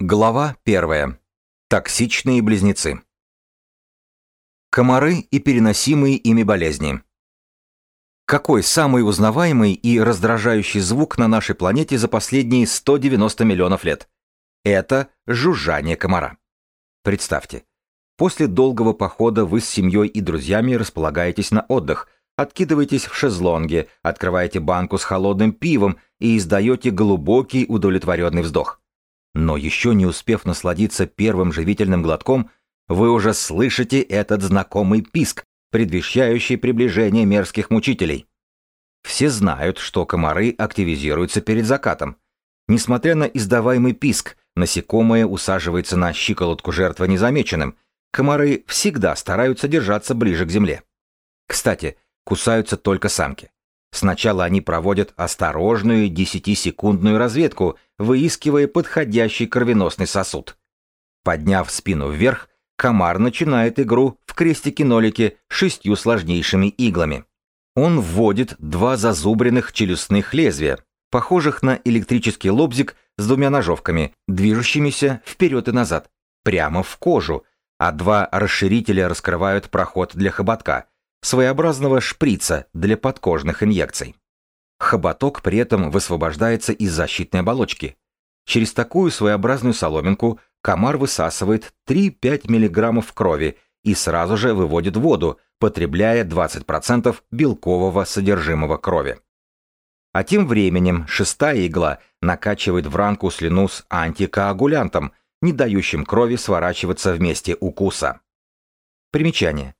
Глава 1. Токсичные близнецы. Комары и переносимые ими болезни. Какой самый узнаваемый и раздражающий звук на нашей планете за последние 190 миллионов лет? Это жужжание комара. Представьте, после долгого похода вы с семьей и друзьями располагаетесь на отдых, откидываетесь в шезлонге, открываете банку с холодным пивом и издаете глубокий удовлетворенный вздох. Но еще не успев насладиться первым живительным глотком, вы уже слышите этот знакомый писк, предвещающий приближение мерзких мучителей. Все знают, что комары активизируются перед закатом. Несмотря на издаваемый писк, насекомое усаживается на щиколотку жертвы незамеченным. Комары всегда стараются держаться ближе к земле. Кстати, кусаются только самки. Сначала они проводят осторожную 10-секундную разведку, выискивая подходящий кровеносный сосуд. Подняв спину вверх, комар начинает игру в крестике-нолике шестью сложнейшими иглами. Он вводит два зазубренных челюстных лезвия, похожих на электрический лобзик с двумя ножовками, движущимися вперед и назад, прямо в кожу, а два расширителя раскрывают проход для хоботка – своеобразного шприца для подкожных инъекций. Хоботок при этом высвобождается из защитной оболочки. Через такую своеобразную соломинку комар высасывает 3-5 мг крови и сразу же выводит воду, потребляя 20% белкового содержимого крови. А тем временем шестая игла накачивает в ранку слюну с антикоагулянтом, не дающим крови сворачиваться в месте укуса. Примечание.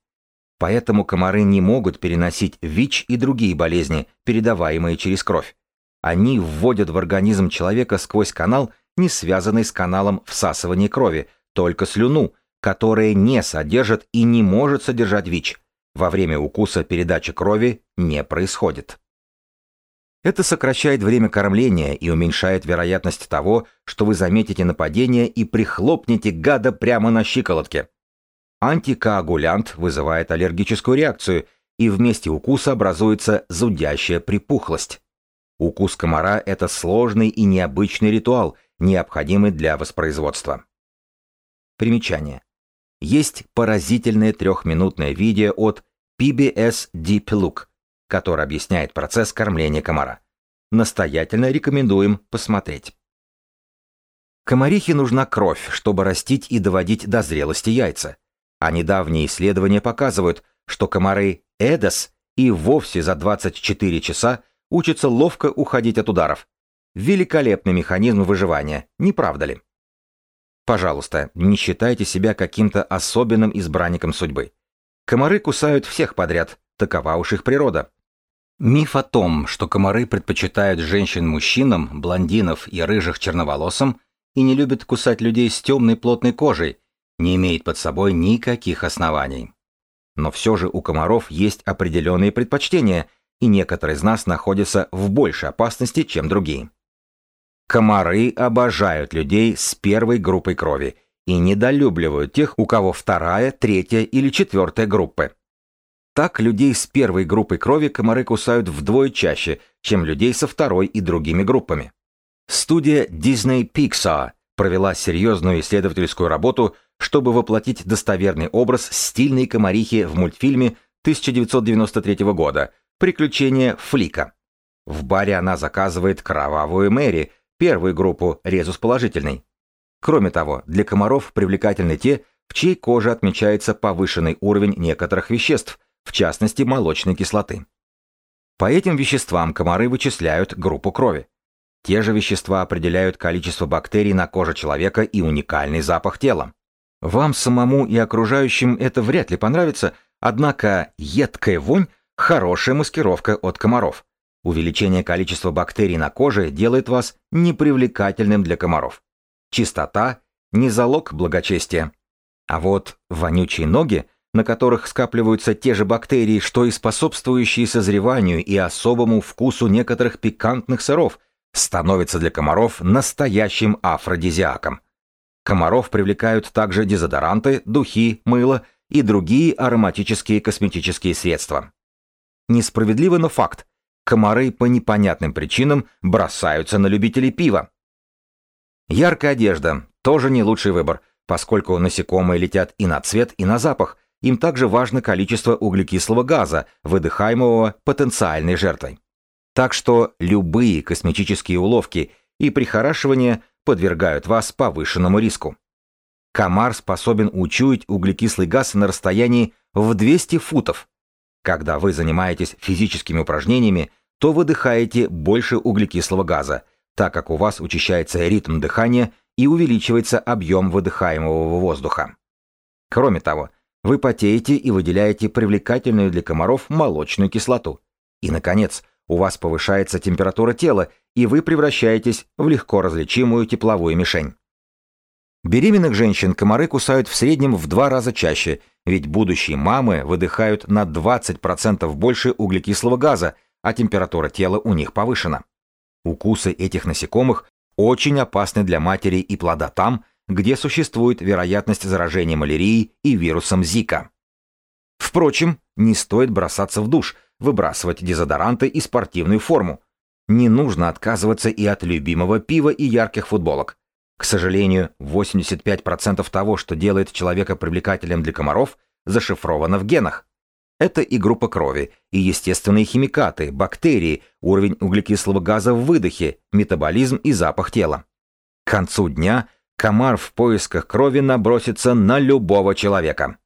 Поэтому комары не могут переносить ВИЧ и другие болезни, передаваемые через кровь. Они вводят в организм человека сквозь канал, не связанный с каналом всасывания крови, только слюну, которая не содержит и не может содержать ВИЧ. Во время укуса передача крови не происходит. Это сокращает время кормления и уменьшает вероятность того, что вы заметите нападение и прихлопнете гада прямо на щиколотке. Антикоагулянт вызывает аллергическую реакцию, и вместе укуса образуется зудящая припухлость. Укус комара – это сложный и необычный ритуал, необходимый для воспроизводства. Примечание. Есть поразительное трехминутное видео от PBS Deep Look, которое объясняет процесс кормления комара. Настоятельно рекомендуем посмотреть. Комарихе нужна кровь, чтобы растить и доводить до зрелости яйца. А недавние исследования показывают, что комары Эдос и вовсе за 24 часа учатся ловко уходить от ударов. Великолепный механизм выживания, не правда ли? Пожалуйста, не считайте себя каким-то особенным избранником судьбы. Комары кусают всех подряд, такова уж их природа. Миф о том, что комары предпочитают женщин мужчинам, блондинов и рыжих черноволосым и не любят кусать людей с темной плотной кожей, не имеет под собой никаких оснований. Но все же у комаров есть определенные предпочтения, и некоторые из нас находятся в большей опасности, чем другие. Комары обожают людей с первой группой крови и недолюбливают тех, у кого вторая, третья или четвертая группы. Так людей с первой группой крови комары кусают вдвое чаще, чем людей со второй и другими группами. Студия Disney Pixar провела серьезную исследовательскую работу чтобы воплотить достоверный образ стильной комарихи в мультфильме 1993 года «Приключения Флика». В баре она заказывает кровавую Мэри, первую группу резус положительный. Кроме того, для комаров привлекательны те, в чьей коже отмечается повышенный уровень некоторых веществ, в частности молочной кислоты. По этим веществам комары вычисляют группу крови. Те же вещества определяют количество бактерий на коже человека и уникальный запах тела. Вам самому и окружающим это вряд ли понравится, однако едкая вонь – хорошая маскировка от комаров. Увеличение количества бактерий на коже делает вас непривлекательным для комаров. Чистота – не залог благочестия. А вот вонючие ноги, на которых скапливаются те же бактерии, что и способствующие созреванию и особому вкусу некоторых пикантных сыров, становятся для комаров настоящим афродизиаком. Комаров привлекают также дезодоранты, духи, мыло и другие ароматические косметические средства. Несправедливо, но факт. Комары по непонятным причинам бросаются на любителей пива. Яркая одежда, тоже не лучший выбор, поскольку насекомые летят и на цвет, и на запах, им также важно количество углекислого газа, выдыхаемого потенциальной жертвой. Так что любые косметические уловки и прихорашивания подвергают вас повышенному риску. Комар способен учуять углекислый газ на расстоянии в 200 футов. Когда вы занимаетесь физическими упражнениями, то выдыхаете больше углекислого газа, так как у вас учащается ритм дыхания и увеличивается объем выдыхаемого воздуха. Кроме того, вы потеете и выделяете привлекательную для комаров молочную кислоту. И, наконец, у вас повышается температура тела, и вы превращаетесь в легко различимую тепловую мишень. Беременных женщин комары кусают в среднем в два раза чаще, ведь будущие мамы выдыхают на 20% больше углекислого газа, а температура тела у них повышена. Укусы этих насекомых очень опасны для матери и плода там, где существует вероятность заражения малярией и вирусом Зика. Впрочем, не стоит бросаться в душ, выбрасывать дезодоранты и спортивную форму. Не нужно отказываться и от любимого пива и ярких футболок. К сожалению, 85% того, что делает человека привлекательным для комаров, зашифровано в генах. Это и группа крови, и естественные химикаты, бактерии, уровень углекислого газа в выдохе, метаболизм и запах тела. К концу дня комар в поисках крови набросится на любого человека.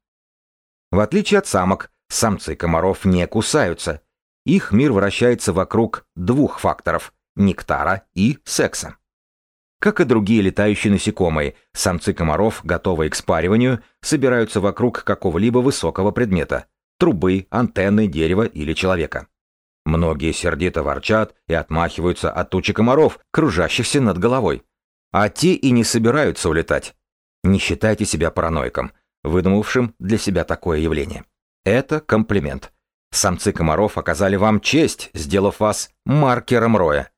В отличие от самок, самцы комаров не кусаются. Их мир вращается вокруг двух факторов – нектара и секса. Как и другие летающие насекомые, самцы комаров, готовые к спариванию, собираются вокруг какого-либо высокого предмета – трубы, антенны, дерева или человека. Многие сердито ворчат и отмахиваются от тучи комаров, кружащихся над головой. А те и не собираются улетать. Не считайте себя параноиком, выдумавшим для себя такое явление. Это комплимент. Самцы комаров оказали вам честь, сделав вас маркером роя.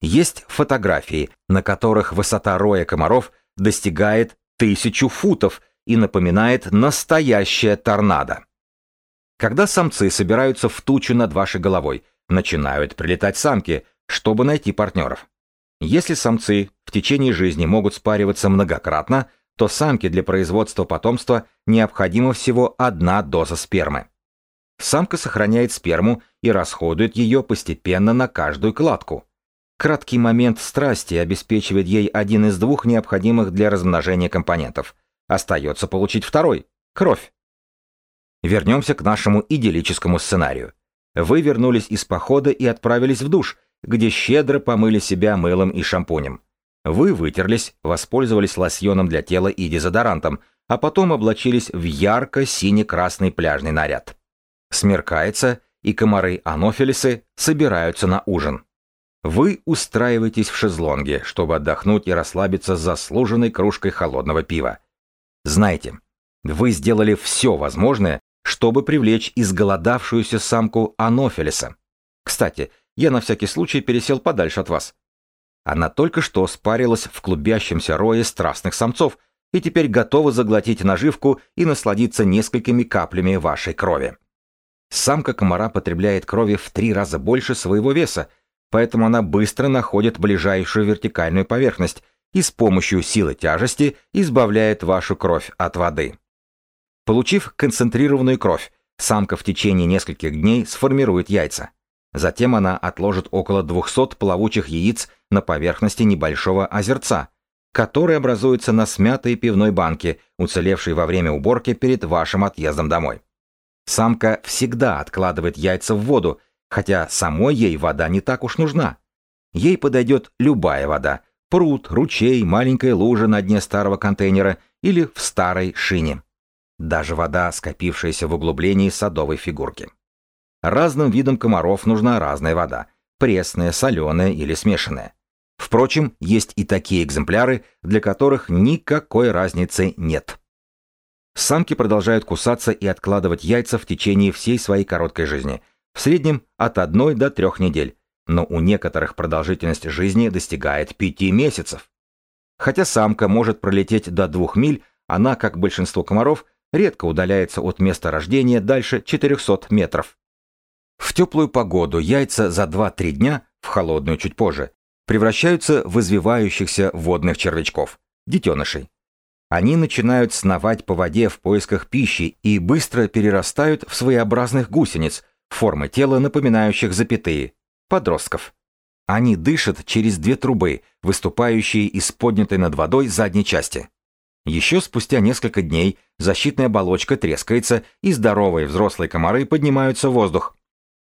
Есть фотографии, на которых высота роя комаров достигает тысячу футов и напоминает настоящее торнадо. Когда самцы собираются в тучу над вашей головой, начинают прилетать самки, чтобы найти партнеров. Если самцы в течение жизни могут спариваться многократно, то самке для производства потомства необходима всего одна доза спермы. Самка сохраняет сперму и расходует ее постепенно на каждую кладку. Краткий момент страсти обеспечивает ей один из двух необходимых для размножения компонентов. Остается получить второй – кровь. Вернемся к нашему идиллическому сценарию. Вы вернулись из похода и отправились в душ, где щедро помыли себя мылом и шампунем. Вы вытерлись, воспользовались лосьоном для тела и дезодорантом, а потом облачились в ярко-сине-красный пляжный наряд. Смеркается, и комары-анофилисы собираются на ужин. Вы устраиваетесь в шезлонге, чтобы отдохнуть и расслабиться с заслуженной кружкой холодного пива. Знаете, вы сделали все возможное, чтобы привлечь изголодавшуюся самку Анофилиса. Кстати, я на всякий случай пересел подальше от вас. Она только что спарилась в клубящемся рое страстных самцов и теперь готова заглотить наживку и насладиться несколькими каплями вашей крови. Самка комара потребляет крови в три раза больше своего веса, поэтому она быстро находит ближайшую вертикальную поверхность и с помощью силы тяжести избавляет вашу кровь от воды. Получив концентрированную кровь, самка в течение нескольких дней сформирует яйца. Затем она отложит около 200 плавучих яиц на поверхности небольшого озерца, который образуется на смятой пивной банке, уцелевшей во время уборки перед вашим отъездом домой. Самка всегда откладывает яйца в воду, хотя самой ей вода не так уж нужна. Ей подойдет любая вода – пруд, ручей, маленькая лужа на дне старого контейнера или в старой шине. Даже вода, скопившаяся в углублении садовой фигурки. Разным видам комаров нужна разная вода – пресная, соленая или смешанная. Впрочем, есть и такие экземпляры, для которых никакой разницы нет. Самки продолжают кусаться и откладывать яйца в течение всей своей короткой жизни – в среднем от 1 до 3 недель, но у некоторых продолжительность жизни достигает 5 месяцев. Хотя самка может пролететь до 2 миль, она, как большинство комаров, редко удаляется от места рождения дальше 400 метров. В теплую погоду яйца за 2-3 дня, в холодную чуть позже, превращаются в извивающихся водных червячков. детенышей. Они начинают сновать по воде в поисках пищи и быстро перерастают в своеобразных гусениц, формы тела, напоминающих запятые, подростков. Они дышат через две трубы, выступающие из поднятой над водой задней части. Еще спустя несколько дней защитная оболочка трескается, и здоровые взрослые комары поднимаются в воздух.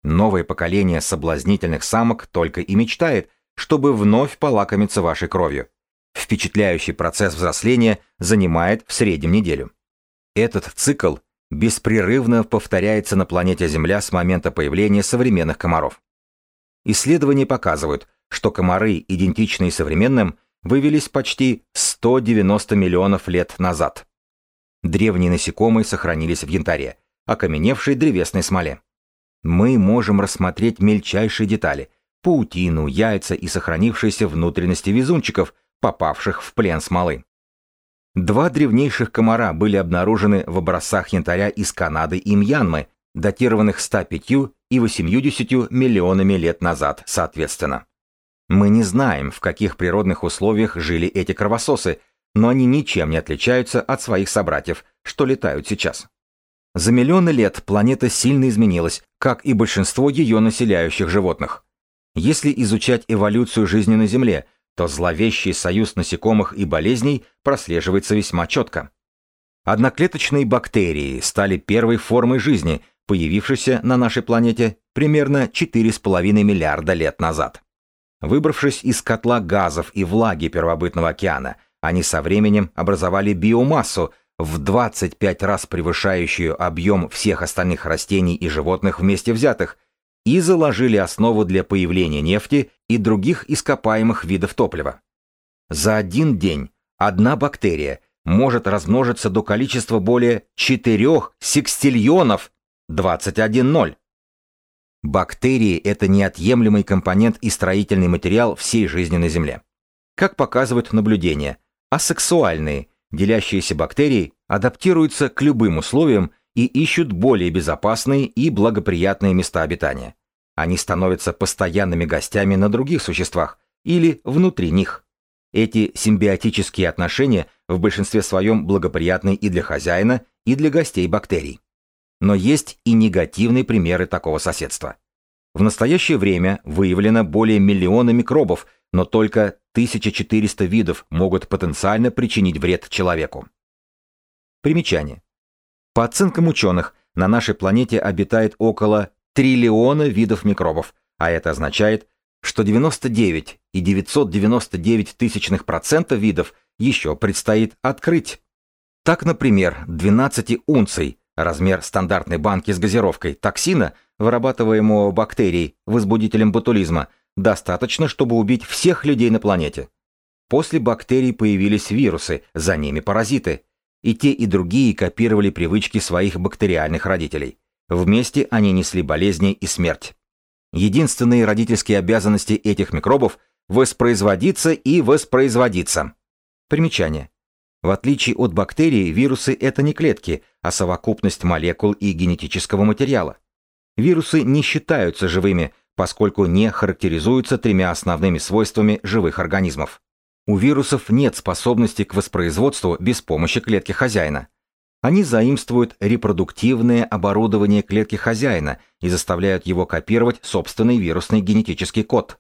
Новое поколение соблазнительных самок только и мечтает, чтобы вновь полакомиться вашей кровью. Впечатляющий процесс взросления занимает в среднем неделю. Этот цикл беспрерывно повторяется на планете Земля с момента появления современных комаров. Исследования показывают, что комары, идентичные современным, вывелись почти 190 миллионов лет назад. Древние насекомые сохранились в янтаре, окаменевшей древесной смоле. Мы можем рассмотреть мельчайшие детали – паутину, яйца и сохранившиеся внутренности везунчиков, попавших в плен смолы. Два древнейших комара были обнаружены в образцах янтаря из Канады и Мьянмы, датированных 105 и 80 миллионами лет назад, соответственно. Мы не знаем, в каких природных условиях жили эти кровососы, но они ничем не отличаются от своих собратьев, что летают сейчас. За миллионы лет планета сильно изменилась, как и большинство ее населяющих животных. Если изучать эволюцию жизни на Земле, то зловещий союз насекомых и болезней прослеживается весьма четко. Одноклеточные бактерии стали первой формой жизни, появившейся на нашей планете примерно 4,5 миллиарда лет назад. Выбравшись из котла газов и влаги первобытного океана, они со временем образовали биомассу, в 25 раз превышающую объем всех остальных растений и животных вместе взятых, и заложили основу для появления нефти и других ископаемых видов топлива. За один день одна бактерия может размножиться до количества более 4 секстиллионов 21,0. Бактерии – это неотъемлемый компонент и строительный материал всей жизни на Земле. Как показывают наблюдения, асексуальные, делящиеся бактерии адаптируются к любым условиям и ищут более безопасные и благоприятные места обитания. Они становятся постоянными гостями на других существах или внутри них. Эти симбиотические отношения в большинстве своем благоприятны и для хозяина, и для гостей бактерий. Но есть и негативные примеры такого соседства. В настоящее время выявлено более миллиона микробов, но только 1400 видов могут потенциально причинить вред человеку. Примечание. По оценкам ученых, на нашей планете обитает около триллиона видов микробов, а это означает, что 99,999 тысячных процента видов еще предстоит открыть. Так, например, 12 унций, размер стандартной банки с газировкой, токсина, вырабатываемого бактерией, возбудителем ботулизма, достаточно, чтобы убить всех людей на планете. После бактерий появились вирусы, за ними паразиты, и те, и другие копировали привычки своих бактериальных родителей. Вместе они несли болезни и смерть. Единственные родительские обязанности этих микробов – воспроизводиться и воспроизводиться. Примечание. В отличие от бактерий, вирусы – это не клетки, а совокупность молекул и генетического материала. Вирусы не считаются живыми, поскольку не характеризуются тремя основными свойствами живых организмов. У вирусов нет способности к воспроизводству без помощи клетки хозяина. Они заимствуют репродуктивное оборудование клетки хозяина и заставляют его копировать собственный вирусный генетический код.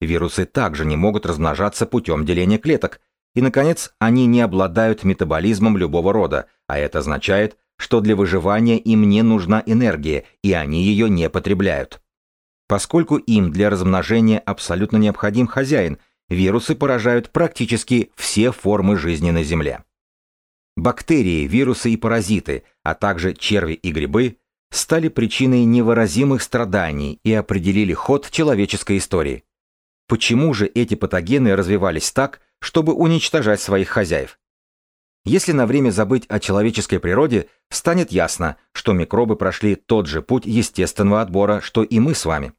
Вирусы также не могут размножаться путем деления клеток. И, наконец, они не обладают метаболизмом любого рода, а это означает, что для выживания им не нужна энергия, и они ее не потребляют. Поскольку им для размножения абсолютно необходим хозяин, вирусы поражают практически все формы жизни на Земле. Бактерии, вирусы и паразиты, а также черви и грибы стали причиной невыразимых страданий и определили ход человеческой истории. Почему же эти патогены развивались так, чтобы уничтожать своих хозяев? Если на время забыть о человеческой природе, станет ясно, что микробы прошли тот же путь естественного отбора, что и мы с вами.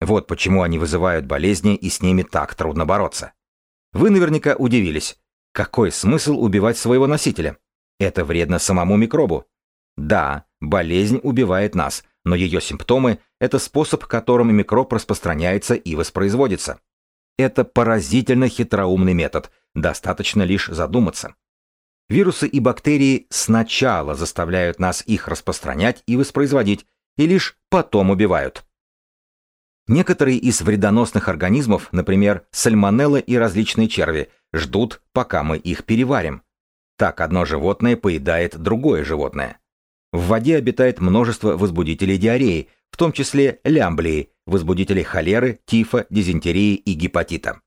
Вот почему они вызывают болезни и с ними так трудно бороться. Вы наверняка удивились, какой смысл убивать своего носителя? Это вредно самому микробу. Да, болезнь убивает нас, но ее симптомы – это способ, которым микроб распространяется и воспроизводится. Это поразительно хитроумный метод, достаточно лишь задуматься. Вирусы и бактерии сначала заставляют нас их распространять и воспроизводить, и лишь потом убивают. Некоторые из вредоносных организмов, например, сальмонелла и различные черви, ждут, пока мы их переварим. Так одно животное поедает другое животное. В воде обитает множество возбудителей диареи, в том числе лямблии, возбудителей холеры, тифа, дизентерии и гепатита.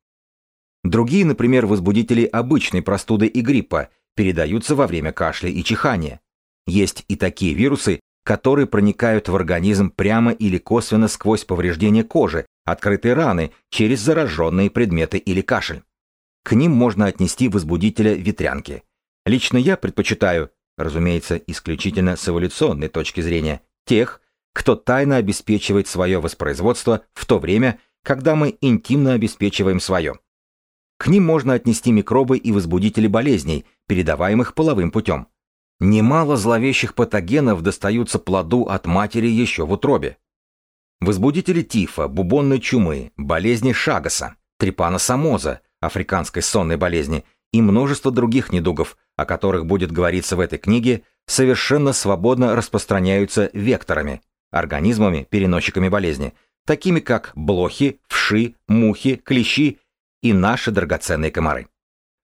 Другие, например, возбудители обычной простуды и гриппа, передаются во время кашля и чихания. Есть и такие вирусы, которые проникают в организм прямо или косвенно сквозь повреждение кожи, открытые раны, через зараженные предметы или кашель. К ним можно отнести возбудителя ветрянки. Лично я предпочитаю, разумеется, исключительно с эволюционной точки зрения, тех, кто тайно обеспечивает свое воспроизводство в то время, когда мы интимно обеспечиваем свое. К ним можно отнести микробы и возбудители болезней, передаваемых половым путем. Немало зловещих патогенов достаются плоду от матери еще в утробе. Возбудители тифа, бубонной чумы, болезни Шагаса, трипаносомоза, африканской сонной болезни и множество других недугов, о которых будет говориться в этой книге, совершенно свободно распространяются векторами, организмами, переносчиками болезни, такими как блохи, вши, мухи, клещи и наши драгоценные комары.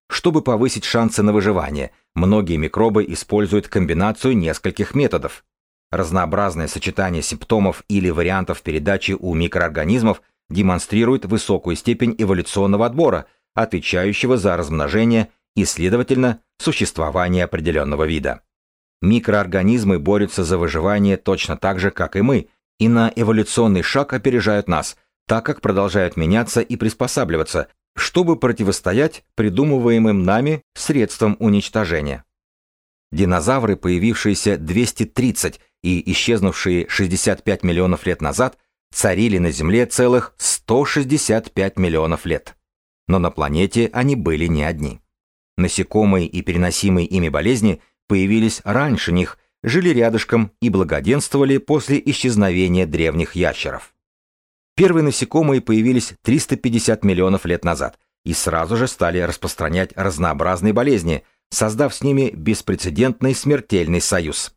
Чтобы повысить шансы на выживание, многие микробы используют комбинацию нескольких методов. Разнообразное сочетание симптомов или вариантов передачи у микроорганизмов демонстрирует высокую степень эволюционного отбора, отвечающего за размножение и, следовательно, существование определенного вида. Микроорганизмы борются за выживание точно так же, как и мы, и на эволюционный шаг опережают нас, так как продолжают меняться и приспосабливаться, чтобы противостоять придумываемым нами средствам уничтожения. Динозавры, появившиеся 230 и исчезнувшие 65 миллионов лет назад, царили на Земле целых 165 миллионов лет. Но на планете они были не одни. Насекомые и переносимые ими болезни появились раньше них, жили рядышком и благоденствовали после исчезновения древних ящеров. Первые насекомые появились 350 миллионов лет назад и сразу же стали распространять разнообразные болезни, создав с ними беспрецедентный смертельный союз.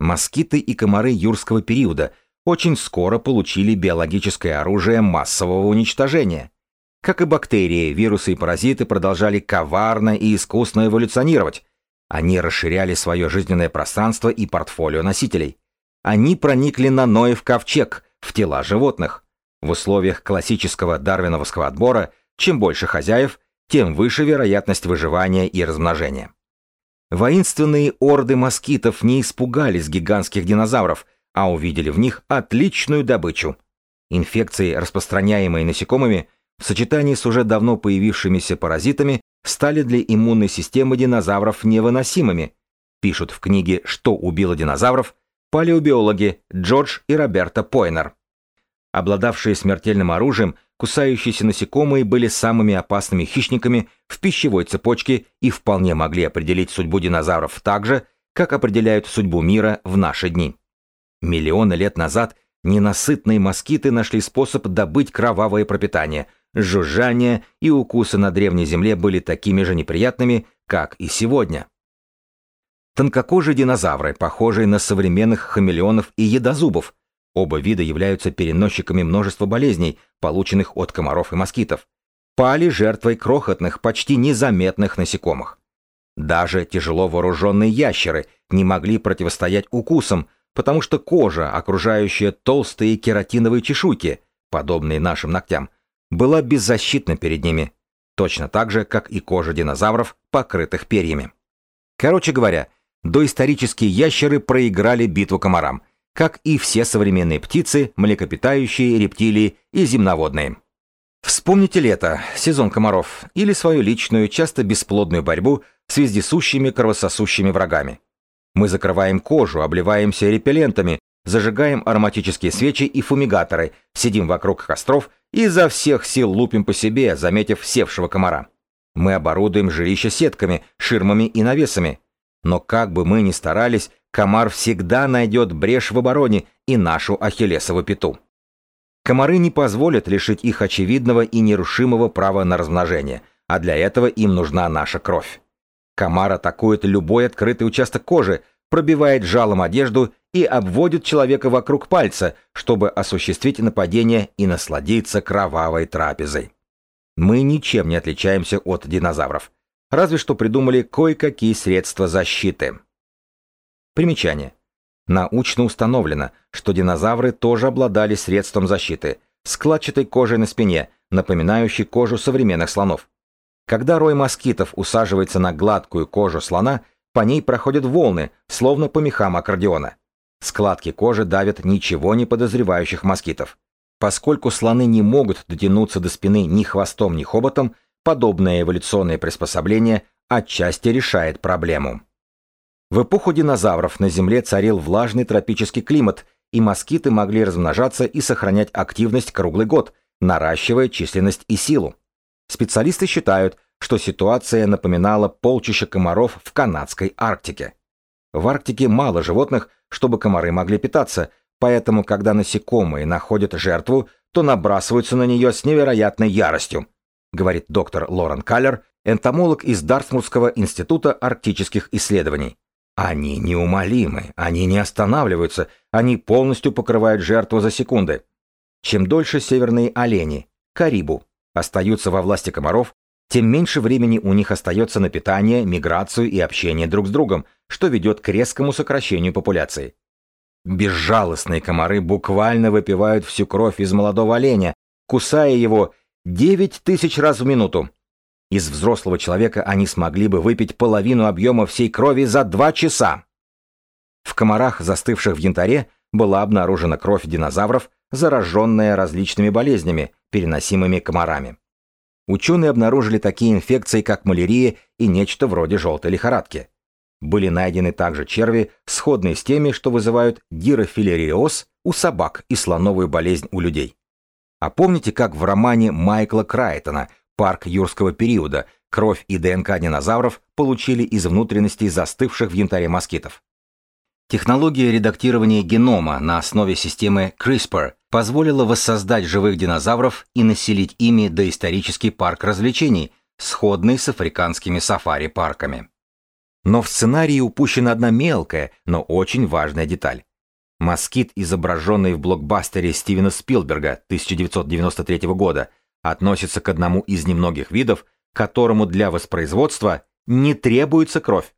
Москиты и комары юрского периода очень скоро получили биологическое оружие массового уничтожения. Как и бактерии, вирусы и паразиты продолжали коварно и искусно эволюционировать. Они расширяли свое жизненное пространство и портфолио носителей. Они проникли на Ноев ковчег, в тела животных. В условиях классического дарвиновского отбора, чем больше хозяев, тем выше вероятность выживания и размножения. Воинственные орды москитов не испугались гигантских динозавров, а увидели в них отличную добычу. Инфекции, распространяемые насекомыми, в сочетании с уже давно появившимися паразитами, стали для иммунной системы динозавров невыносимыми, пишут в книге «Что убило динозавров» палеобиологи Джордж и Роберта Пойнер. Обладавшие смертельным оружием, кусающиеся насекомые были самыми опасными хищниками в пищевой цепочке и вполне могли определить судьбу динозавров так же, как определяют судьбу мира в наши дни. Миллионы лет назад ненасытные москиты нашли способ добыть кровавое пропитание, жужжание и укусы на древней земле были такими же неприятными, как и сегодня. Тонкокожие динозавры, похожие на современных хамелеонов и едозубов, Оба вида являются переносчиками множества болезней, полученных от комаров и москитов. Пали жертвой крохотных, почти незаметных насекомых. Даже тяжело вооруженные ящеры не могли противостоять укусам, потому что кожа, окружающая толстые кератиновые чешуйки, подобные нашим ногтям, была беззащитна перед ними, точно так же, как и кожа динозавров, покрытых перьями. Короче говоря, доисторические ящеры проиграли битву комарам, как и все современные птицы, млекопитающие, рептилии и земноводные. Вспомните лето, сезон комаров, или свою личную, часто бесплодную борьбу с вездесущими кровососущими врагами. Мы закрываем кожу, обливаемся репеллентами, зажигаем ароматические свечи и фумигаторы, сидим вокруг костров и изо всех сил лупим по себе, заметив севшего комара. Мы оборудуем жилища сетками, ширмами и навесами. Но как бы мы ни старались, комар всегда найдет брешь в обороне и нашу ахиллесову пяту. Комары не позволят лишить их очевидного и нерушимого права на размножение, а для этого им нужна наша кровь. Комар атакует любой открытый участок кожи, пробивает жалом одежду и обводит человека вокруг пальца, чтобы осуществить нападение и насладиться кровавой трапезой. Мы ничем не отличаемся от динозавров, разве что придумали кое-какие средства защиты. Примечание. Научно установлено, что динозавры тоже обладали средством защиты – складчатой кожей на спине, напоминающей кожу современных слонов. Когда рой москитов усаживается на гладкую кожу слона, по ней проходят волны, словно по мехам аккордеона. Складки кожи давят ничего не подозревающих москитов. Поскольку слоны не могут дотянуться до спины ни хвостом, ни хоботом, подобное эволюционное приспособление отчасти решает проблему. В эпоху динозавров на Земле царил влажный тропический климат, и москиты могли размножаться и сохранять активность круглый год, наращивая численность и силу. Специалисты считают, что ситуация напоминала полчища комаров в канадской Арктике. В Арктике мало животных, чтобы комары могли питаться, поэтому, когда насекомые находят жертву, то набрасываются на нее с невероятной яростью, говорит доктор Лорен Каллер, энтомолог из Дартмутского института арктических исследований. Они неумолимы, они не останавливаются, они полностью покрывают жертву за секунды. Чем дольше северные олени, карибу, остаются во власти комаров, тем меньше времени у них остается на питание, миграцию и общение друг с другом, что ведет к резкому сокращению популяции. Безжалостные комары буквально выпивают всю кровь из молодого оленя, кусая его 9 тысяч раз в минуту. Из взрослого человека они смогли бы выпить половину объема всей крови за два часа. В комарах, застывших в янтаре, была обнаружена кровь динозавров, зараженная различными болезнями, переносимыми комарами. Ученые обнаружили такие инфекции, как малярия и нечто вроде желтой лихорадки. Были найдены также черви, сходные с теми, что вызывают дирофилериоз у собак и слоновую болезнь у людей. А помните, как в романе Майкла Крайтона парк юрского периода, кровь и ДНК динозавров получили из внутренностей застывших в янтаре москитов. Технология редактирования генома на основе системы CRISPR позволила воссоздать живых динозавров и населить ими доисторический парк развлечений, сходный с африканскими сафари-парками. Но в сценарии упущена одна мелкая, но очень важная деталь. Москит, изображенный в блокбастере Стивена Спилберга 1993 года, относится к одному из немногих видов, которому для воспроизводства не требуется кровь.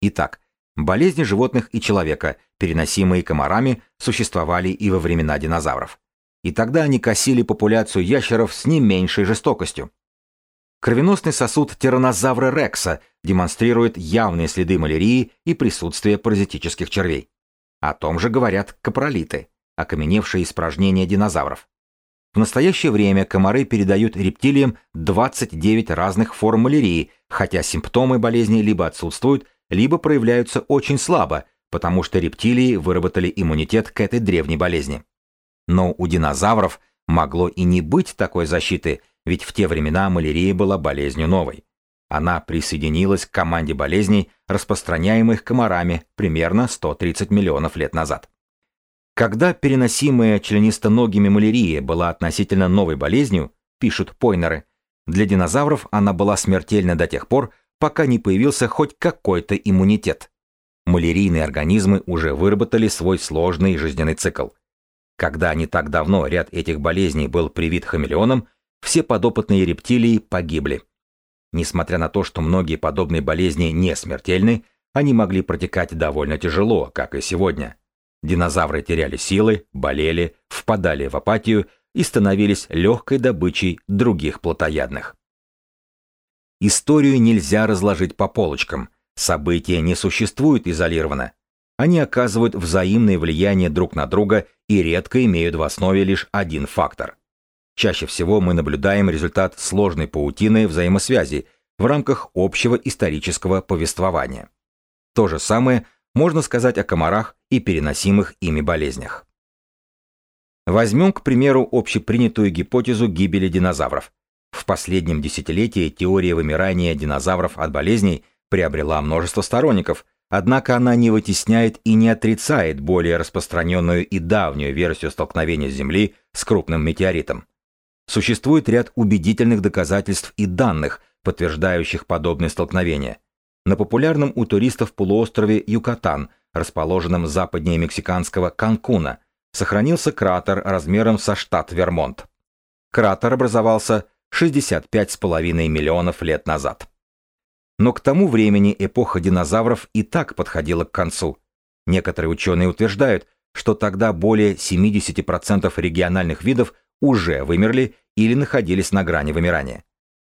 Итак, болезни животных и человека, переносимые комарами, существовали и во времена динозавров. И тогда они косили популяцию ящеров с не меньшей жестокостью. Кровеносный сосуд тиранозавра Рекса демонстрирует явные следы малярии и присутствие паразитических червей. О том же говорят капролиты, окаменевшие испражнения динозавров. В настоящее время комары передают рептилиям 29 разных форм малярии, хотя симптомы болезни либо отсутствуют, либо проявляются очень слабо, потому что рептилии выработали иммунитет к этой древней болезни. Но у динозавров могло и не быть такой защиты, ведь в те времена малярия была болезнью новой. Она присоединилась к команде болезней, распространяемых комарами примерно 130 миллионов лет назад. Когда переносимая членистоногими малярия была относительно новой болезнью, пишут Пойнеры, для динозавров она была смертельна до тех пор, пока не появился хоть какой-то иммунитет. Малярийные организмы уже выработали свой сложный жизненный цикл. Когда не так давно ряд этих болезней был привит хамелеоном, все подопытные рептилии погибли. Несмотря на то, что многие подобные болезни не смертельны, они могли протекать довольно тяжело, как и сегодня. Динозавры теряли силы, болели, впадали в апатию и становились легкой добычей других плотоядных. Историю нельзя разложить по полочкам. События не существуют изолированно. Они оказывают взаимное влияние друг на друга и редко имеют в основе лишь один фактор. Чаще всего мы наблюдаем результат сложной паутины взаимосвязи в рамках общего исторического повествования. То же самое – можно сказать о комарах и переносимых ими болезнях. Возьмем, к примеру, общепринятую гипотезу гибели динозавров. В последнем десятилетии теория вымирания динозавров от болезней приобрела множество сторонников, однако она не вытесняет и не отрицает более распространенную и давнюю версию столкновения Земли с крупным метеоритом. Существует ряд убедительных доказательств и данных, подтверждающих подобные столкновения. На популярном у туристов полуострове Юкатан, расположенном западнее мексиканского Канкуна, сохранился кратер размером со штат Вермонт. Кратер образовался 65,5 миллионов лет назад. Но к тому времени эпоха динозавров и так подходила к концу. Некоторые ученые утверждают, что тогда более 70% региональных видов уже вымерли или находились на грани вымирания.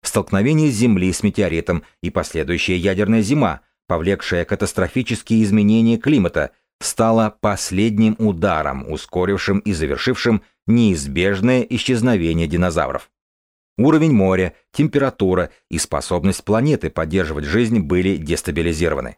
Столкновение Земли с метеоритом и последующая ядерная зима, повлекшая катастрофические изменения климата, стало последним ударом, ускорившим и завершившим неизбежное исчезновение динозавров. Уровень моря, температура и способность планеты поддерживать жизнь были дестабилизированы.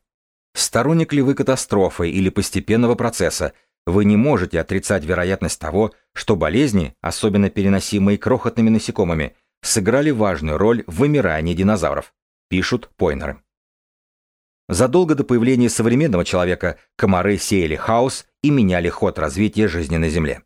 Сторонник ли вы катастрофы или постепенного процесса, вы не можете отрицать вероятность того, что болезни, особенно переносимые крохотными насекомыми, сыграли важную роль в вымирании динозавров, пишут Пойнеры. Задолго до появления современного человека комары сеяли хаос и меняли ход развития жизни на Земле.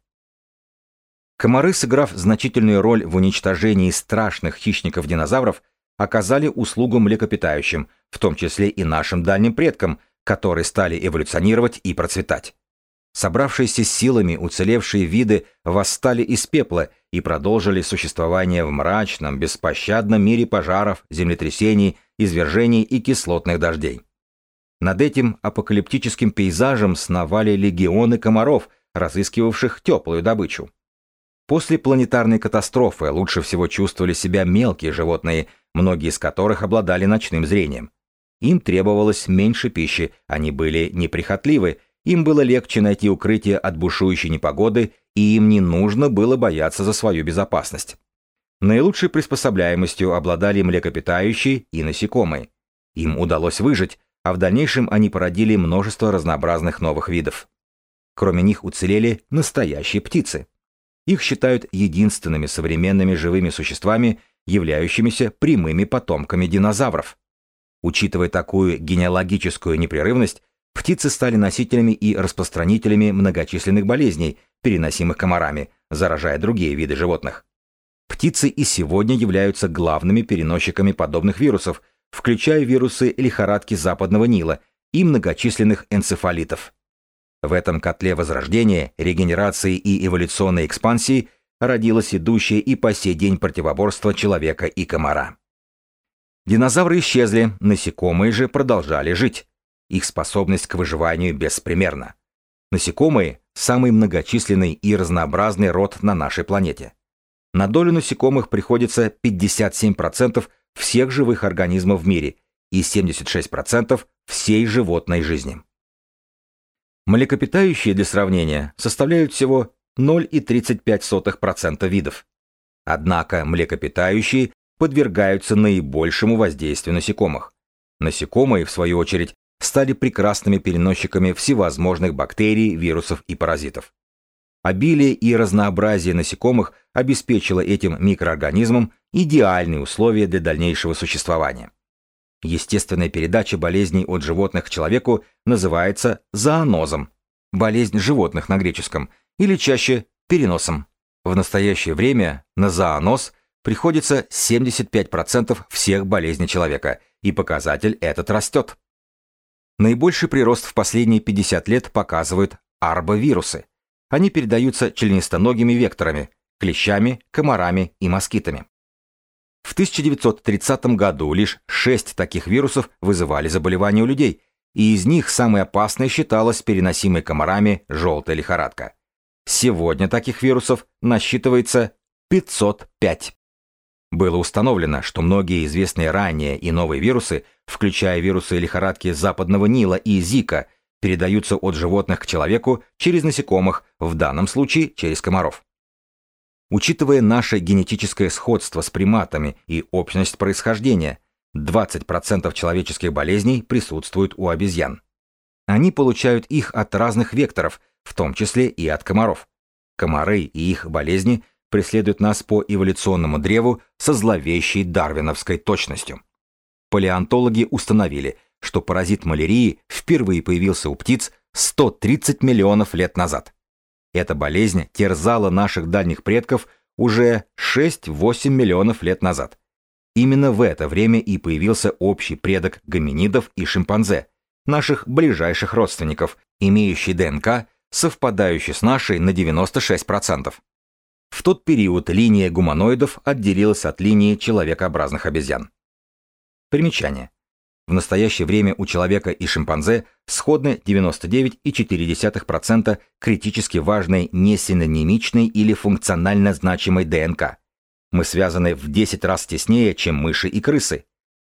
Комары, сыграв значительную роль в уничтожении страшных хищников-динозавров, оказали услугу млекопитающим, в том числе и нашим дальним предкам, которые стали эволюционировать и процветать. Собравшиеся силами уцелевшие виды восстали из пепла и продолжили существование в мрачном, беспощадном мире пожаров, землетрясений, извержений и кислотных дождей. Над этим апокалиптическим пейзажем сновали легионы комаров, разыскивавших теплую добычу. После планетарной катастрофы лучше всего чувствовали себя мелкие животные, многие из которых обладали ночным зрением. Им требовалось меньше пищи, они были неприхотливы, им было легче найти укрытие от бушующей непогоды, и им не нужно было бояться за свою безопасность. Наилучшей приспособляемостью обладали млекопитающие и насекомые. Им удалось выжить, а в дальнейшем они породили множество разнообразных новых видов. Кроме них уцелели настоящие птицы. Их считают единственными современными живыми существами, являющимися прямыми потомками динозавров. Учитывая такую генеалогическую непрерывность, Птицы стали носителями и распространителями многочисленных болезней, переносимых комарами, заражая другие виды животных. Птицы и сегодня являются главными переносчиками подобных вирусов, включая вирусы лихорадки западного Нила и многочисленных энцефалитов. В этом котле возрождения, регенерации и эволюционной экспансии родилось идущее и по сей день противоборство человека и комара. Динозавры исчезли, насекомые же продолжали жить. Их способность к выживанию беспримерна. Насекомые – самый многочисленный и разнообразный род на нашей планете. На долю насекомых приходится 57% всех живых организмов в мире и 76% всей животной жизни. Млекопитающие для сравнения составляют всего 0,35% видов. Однако млекопитающие подвергаются наибольшему воздействию насекомых. Насекомые, в свою очередь, стали прекрасными переносчиками всевозможных бактерий, вирусов и паразитов. Обилие и разнообразие насекомых обеспечило этим микроорганизмам идеальные условия для дальнейшего существования. Естественная передача болезней от животных к человеку называется зоонозом, болезнь животных на греческом, или чаще переносом. В настоящее время на зооноз приходится 75% всех болезней человека, и показатель этот растет. Наибольший прирост в последние 50 лет показывают арбовирусы. Они передаются членистоногими векторами, клещами, комарами и москитами. В 1930 году лишь 6 таких вирусов вызывали заболевания у людей, и из них самой опасной считалась переносимой комарами желтая лихорадка. Сегодня таких вирусов насчитывается 505. Было установлено, что многие известные ранее и новые вирусы, включая вирусы лихорадки западного Нила и Зика, передаются от животных к человеку через насекомых, в данном случае через комаров. Учитывая наше генетическое сходство с приматами и общность происхождения, 20% человеческих болезней присутствуют у обезьян. Они получают их от разных векторов, в том числе и от комаров. Комары и их болезни преследует нас по эволюционному древу со зловещей дарвиновской точностью. Палеонтологи установили, что паразит малярии впервые появился у птиц 130 миллионов лет назад. Эта болезнь терзала наших дальних предков уже 6-8 миллионов лет назад. Именно в это время и появился общий предок гоминидов и шимпанзе, наших ближайших родственников, имеющий ДНК, совпадающий с нашей на 96%. В тот период линия гуманоидов отделилась от линии человекообразных обезьян. Примечание. В настоящее время у человека и шимпанзе сходны 99,4% критически важной несинонимичной или функционально значимой ДНК. Мы связаны в 10 раз теснее, чем мыши и крысы.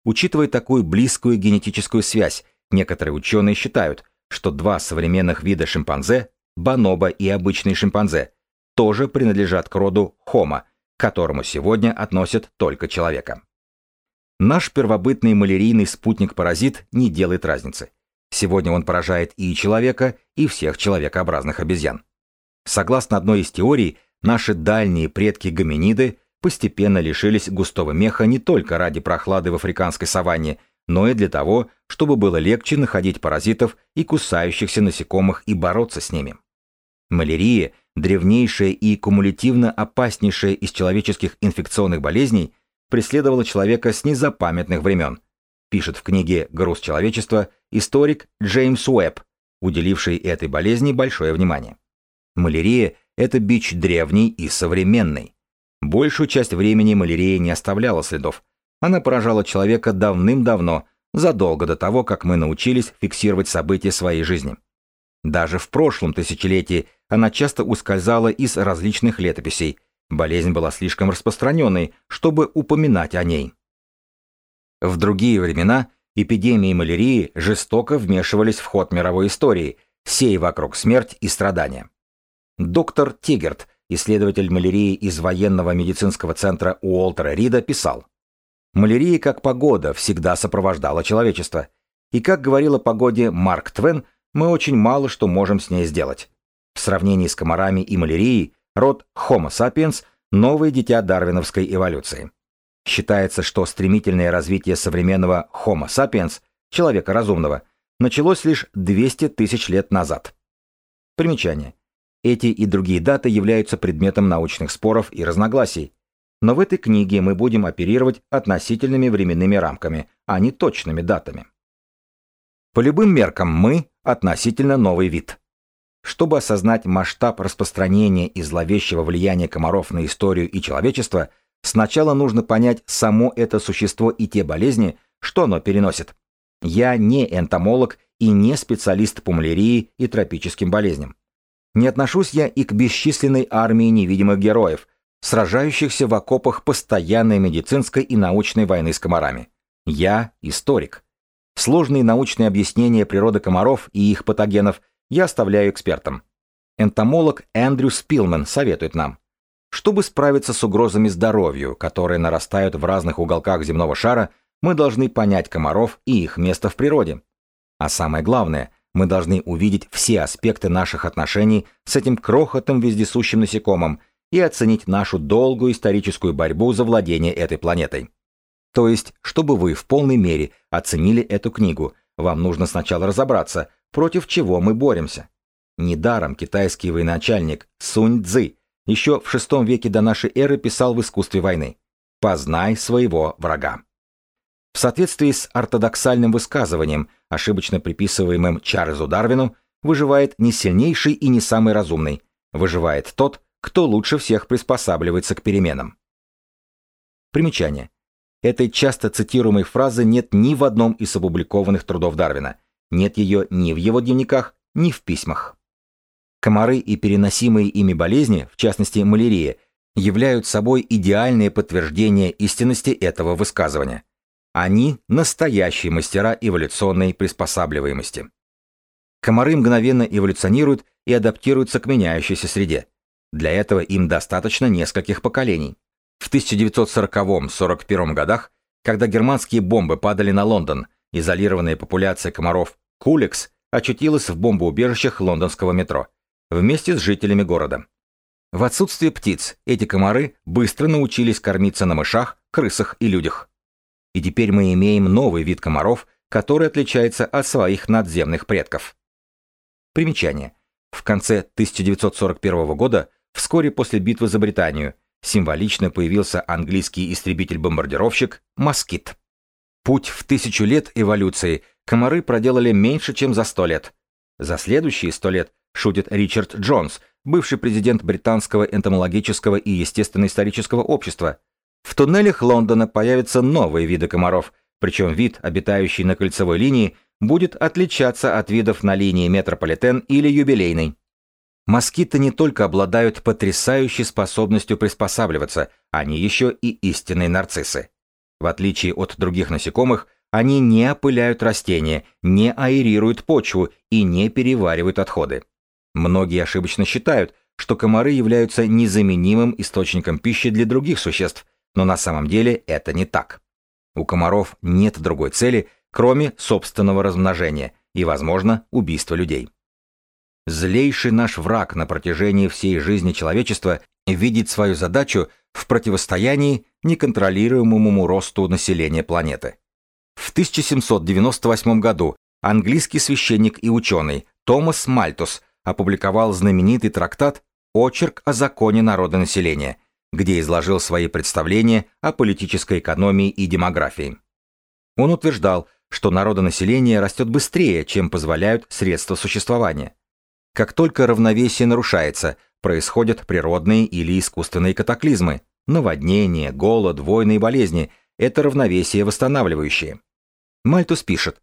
Учитывая такую близкую генетическую связь, некоторые ученые считают, что два современных вида шимпанзе, бонобо и обычный шимпанзе, тоже принадлежат к роду Homo, к которому сегодня относят только человека. Наш первобытный малярийный спутник-паразит не делает разницы. Сегодня он поражает и человека, и всех человекообразных обезьян. Согласно одной из теорий, наши дальние предки-гоминиды постепенно лишились густого меха не только ради прохлады в африканской саванне, но и для того, чтобы было легче находить паразитов и кусающихся насекомых и бороться с ними. Малярия, древнейшая и кумулятивно опаснейшая из человеческих инфекционных болезней, преследовала человека с незапамятных времен, пишет в книге «Груз человечества» историк Джеймс Уэбб, уделивший этой болезни большое внимание. Малярия – это бич древний и современный. Большую часть времени малярия не оставляла следов. Она поражала человека давным-давно, задолго до того, как мы научились фиксировать события своей жизни. Даже в прошлом тысячелетии она часто ускользала из различных летописей. Болезнь была слишком распространенной, чтобы упоминать о ней. В другие времена эпидемии малярии жестоко вмешивались в ход мировой истории, сея вокруг смерть и страдания. Доктор Тигерт исследователь малярии из военного медицинского центра Уолтера Рида, писал, «Малярия, как погода, всегда сопровождала человечество. И, как говорил о погоде Марк Твен, мы очень мало что можем с ней сделать. В сравнении с комарами и малярией, род Homo sapiens – новое дитя дарвиновской эволюции. Считается, что стремительное развитие современного Homo sapiens, человека разумного, началось лишь 200 тысяч лет назад. Примечание. Эти и другие даты являются предметом научных споров и разногласий. Но в этой книге мы будем оперировать относительными временными рамками, а не точными датами. По любым меркам мы – относительно новый вид. Чтобы осознать масштаб распространения и зловещего влияния комаров на историю и человечество, сначала нужно понять само это существо и те болезни, что оно переносит. Я не энтомолог и не специалист по малярии и тропическим болезням. Не отношусь я и к бесчисленной армии невидимых героев, сражающихся в окопах постоянной медицинской и научной войны с комарами. Я историк. Сложные научные объяснения природы комаров и их патогенов я оставляю экспертам. Энтомолог Эндрю Спилман советует нам. Чтобы справиться с угрозами здоровью, которые нарастают в разных уголках земного шара, мы должны понять комаров и их место в природе. А самое главное – мы должны увидеть все аспекты наших отношений с этим крохотным вездесущим насекомым и оценить нашу долгую историческую борьбу за владение этой планетой. То есть, чтобы вы в полной мере оценили эту книгу, вам нужно сначала разобраться, против чего мы боремся. Недаром китайский военачальник Сунь Цзы еще в VI веке до нашей эры писал в искусстве войны «Познай своего врага». В соответствии с ортодоксальным высказыванием, ошибочно приписываемым Чарльзу Дарвину, выживает не сильнейший и не самый разумный, выживает тот, кто лучше всех приспосабливается к переменам. Примечание. Этой часто цитируемой фразы нет ни в одном из опубликованных трудов Дарвина, нет ее ни в его дневниках, ни в письмах. Комары и переносимые ими болезни, в частности малярия, являются собой идеальное подтверждение истинности этого высказывания. Они – настоящие мастера эволюционной приспосабливаемости. Комары мгновенно эволюционируют и адаптируются к меняющейся среде. Для этого им достаточно нескольких поколений. В 1940-41 годах, когда германские бомбы падали на Лондон, изолированная популяция комаров Кулекс очутилась в бомбоубежищах лондонского метро, вместе с жителями города. В отсутствие птиц эти комары быстро научились кормиться на мышах, крысах и людях. И теперь мы имеем новый вид комаров, который отличается от своих надземных предков. Примечание. В конце 1941 года, вскоре после битвы за Британию, символично появился английский истребитель-бомбардировщик «Москит». Путь в тысячу лет эволюции комары проделали меньше, чем за сто лет. За следующие сто лет, шутит Ричард Джонс, бывший президент Британского энтомологического и естественно-исторического общества, в туннелях Лондона появятся новые виды комаров, причем вид, обитающий на кольцевой линии, будет отличаться от видов на линии метрополитен или юбилейной. Москиты не только обладают потрясающей способностью приспосабливаться, они еще и истинные нарциссы. В отличие от других насекомых, они не опыляют растения, не аэрируют почву и не переваривают отходы. Многие ошибочно считают, что комары являются незаменимым источником пищи для других существ, но на самом деле это не так. У комаров нет другой цели, кроме собственного размножения и, возможно, убийства людей. Злейший наш враг на протяжении всей жизни человечества видит свою задачу в противостоянии неконтролируемому росту населения планеты. В 1798 году английский священник и ученый Томас Мальтус опубликовал знаменитый трактат «Очерк о законе народонаселения», где изложил свои представления о политической экономии и демографии. Он утверждал, что народонаселение растет быстрее, чем позволяют средства существования. Как только равновесие нарушается, происходят природные или искусственные катаклизмы, наводнения, голод, войны и болезни – это равновесие восстанавливающее. Мальтус пишет,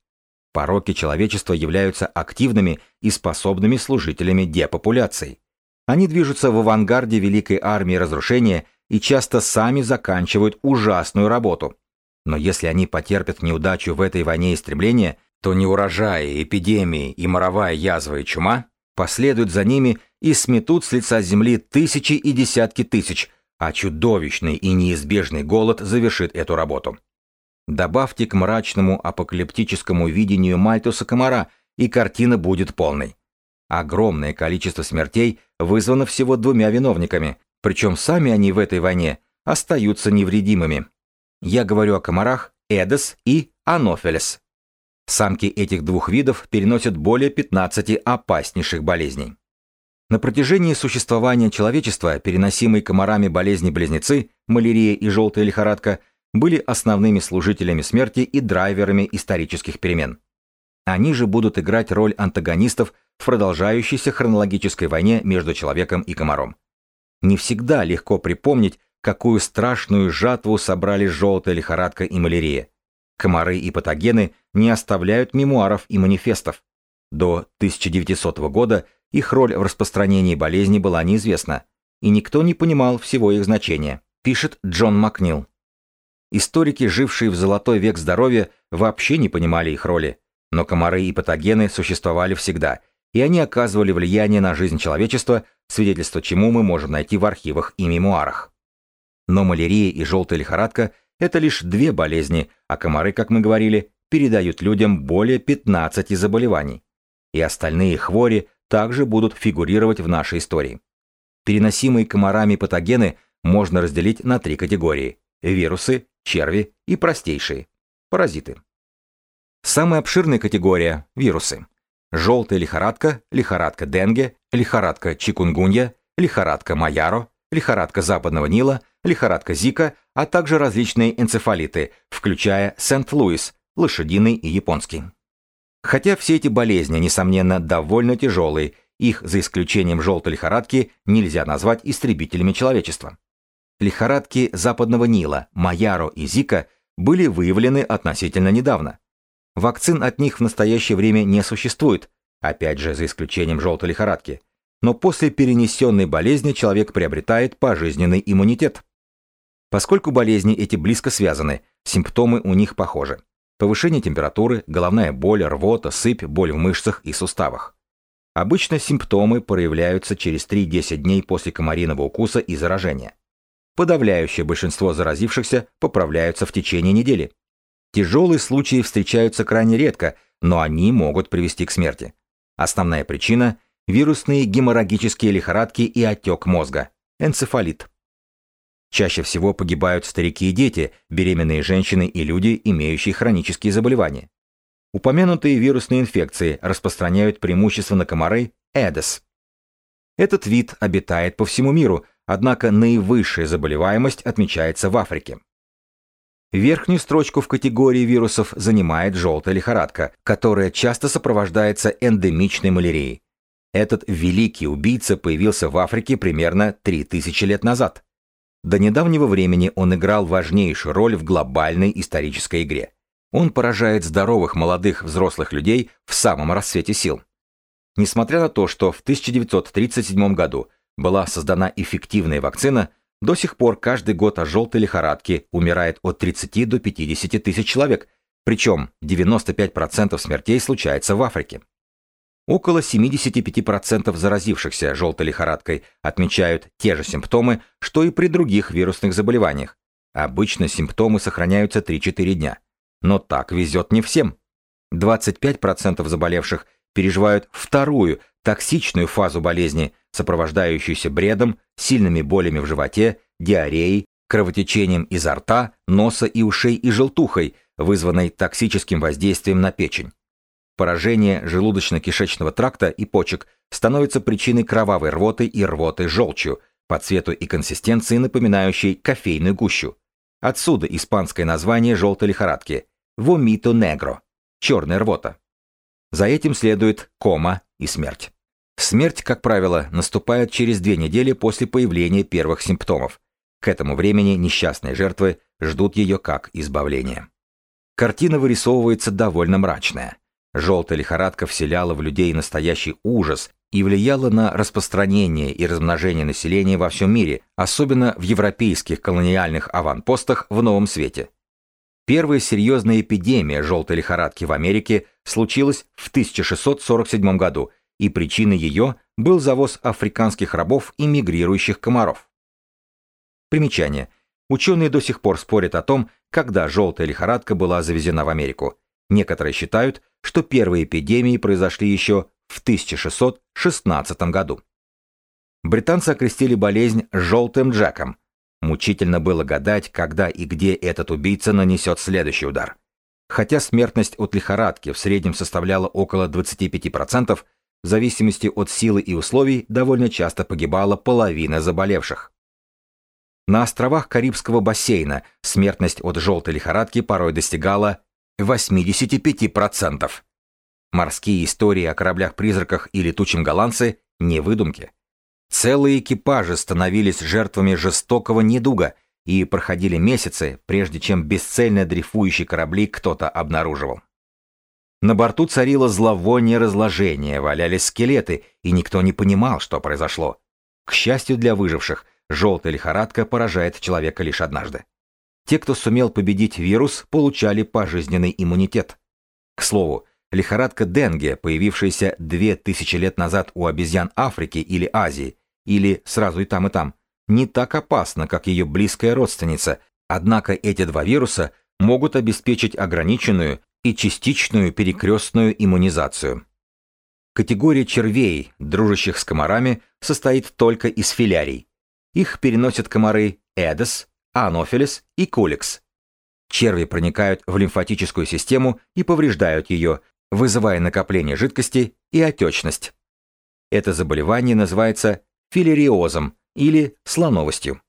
пороки человечества являются активными и способными служителями депопуляции. Они движутся в авангарде великой армии разрушения и часто сами заканчивают ужасную работу. Но если они потерпят неудачу в этой войне истребления, то неурожаи, эпидемии и моровая язва и чума последуют за ними и сметут с лица земли тысячи и десятки тысяч, а чудовищный и неизбежный голод завершит эту работу. Добавьте к мрачному апокалиптическому видению Мальтуса комара, и картина будет полной. Огромное количество смертей вызвано всего двумя виновниками, причем сами они в этой войне остаются невредимыми. Я говорю о комарах Эдес и Анофелес. Самки этих двух видов переносят более 15 опаснейших болезней. На протяжении существования человечества переносимые комарами болезни-близнецы, малярия и желтая лихорадка, были основными служителями смерти и драйверами исторических перемен. Они же будут играть роль антагонистов в продолжающейся хронологической войне между человеком и комаром. Не всегда легко припомнить, какую страшную жатву собрали желтая лихорадка и малярия. Комары и патогены не оставляют мемуаров и манифестов. До 1900 года их роль в распространении болезни была неизвестна, и никто не понимал всего их значения, пишет Джон Макнил. Историки, жившие в золотой век здоровья, вообще не понимали их роли, но комары и патогены существовали всегда, и они оказывали влияние на жизнь человечества, свидетельство чему мы можем найти в архивах и мемуарах. Но малярия и желтая лихорадка – это лишь две болезни, а комары, как мы говорили, передают людям более 15 заболеваний. И остальные хвори также будут фигурировать в нашей истории. Переносимые комарами патогены можно разделить на три категории – вирусы, черви и простейшие – паразиты. Самая обширная категория – вирусы. Желтая лихорадка, лихорадка Денге, лихорадка Чикунгунья, лихорадка Майяро, лихорадка Западного Нила, лихорадка Зика, а также различные энцефалиты, включая Сент-Луис, лошадиный и японский. Хотя все эти болезни, несомненно, довольно тяжелые, их, за исключением желтой лихорадки, нельзя назвать истребителями человечества. Лихорадки Западного Нила, Майяро и Зика были выявлены относительно недавно. Вакцин от них в настоящее время не существует, опять же, за исключением желтой лихорадки. Но после перенесенной болезни человек приобретает пожизненный иммунитет. Поскольку болезни эти близко связаны, симптомы у них похожи. Повышение температуры, головная боль, рвота, сыпь, боль в мышцах и суставах. Обычно симптомы проявляются через 3-10 дней после комариного укуса и заражения. Подавляющее большинство заразившихся поправляются в течение недели. Тяжелые случаи встречаются крайне редко, но они могут привести к смерти. Основная причина – вирусные геморрагические лихорадки и отек мозга, энцефалит. Чаще всего погибают старики и дети, беременные женщины и люди, имеющие хронические заболевания. Упомянутые вирусные инфекции распространяют преимущественно комары Эдес. Этот вид обитает по всему миру, однако наивысшая заболеваемость отмечается в Африке. Верхнюю строчку в категории вирусов занимает желтая лихорадка, которая часто сопровождается эндемичной малярией. Этот великий убийца появился в Африке примерно 3000 лет назад. До недавнего времени он играл важнейшую роль в глобальной исторической игре. Он поражает здоровых молодых взрослых людей в самом расцвете сил. Несмотря на то, что в 1937 году была создана эффективная вакцина, до сих пор каждый год от желтой лихорадки умирает от 30 до 50 тысяч человек, причем 95% смертей случается в Африке. Около 75% заразившихся желтой лихорадкой отмечают те же симптомы, что и при других вирусных заболеваниях. Обычно симптомы сохраняются 3-4 дня. Но так везет не всем. 25% заболевших переживают вторую, токсичную фазу болезни, сопровождающуюся бредом, сильными болями в животе, диареей, кровотечением изо рта, носа и ушей и желтухой, вызванной токсическим воздействием на печень. Поражение желудочно-кишечного тракта и почек становится причиной кровавой рвоты и рвоты желчью, по цвету и консистенции напоминающей кофейную гущу. Отсюда испанское название желтой лихорадки – вомито негро – черная рвота. За этим следует кома и смерть. Смерть, как правило, наступает через две недели после появления первых симптомов. К этому времени несчастные жертвы ждут ее как избавления. Картина вырисовывается довольно мрачная. Желтая лихорадка вселяла в людей настоящий ужас и влияла на распространение и размножение населения во всем мире, особенно в европейских колониальных аванпостах в Новом Свете. Первая серьезная эпидемия желтой лихорадки в Америке случилась в 1647 году, и причиной ее был завоз африканских рабов и мигрирующих комаров. Примечание. Ученые до сих пор спорят о том, когда желтая лихорадка была завезена в Америку. Некоторые считают, что первые эпидемии произошли еще в 1616 году. Британцы окрестили болезнь «желтым Джеком», Мучительно было гадать, когда и где этот убийца нанесет следующий удар. Хотя смертность от лихорадки в среднем составляла около 25%, в зависимости от силы и условий довольно часто погибала половина заболевших. На островах Карибского бассейна смертность от желтой лихорадки порой достигала 85%. Морские истории о кораблях-призраках и летучем голландце – не выдумки. Целые экипажи становились жертвами жестокого недуга и проходили месяцы, прежде чем бесцельно дрейфующие корабли кто-то обнаруживал. На борту царило зловоние разложения, валялись скелеты, и никто не понимал, что произошло. К счастью для выживших, желтая лихорадка поражает человека лишь однажды. Те, кто сумел победить вирус, получали пожизненный иммунитет. К слову, лихорадка Денге, появившаяся 2000 лет назад у обезьян Африки или Азии, или сразу и там, и там, не так опасна, как ее близкая родственница, однако эти два вируса могут обеспечить ограниченную и частичную перекрестную иммунизацию. Категория червей, дружащих с комарами, состоит только из филярий. Их переносят комары Эдес, Анофилис и Куликс. Черви проникают в лимфатическую систему и повреждают ее, вызывая накопление жидкости и отечность. Это заболевание называется филериозом или слоновостью.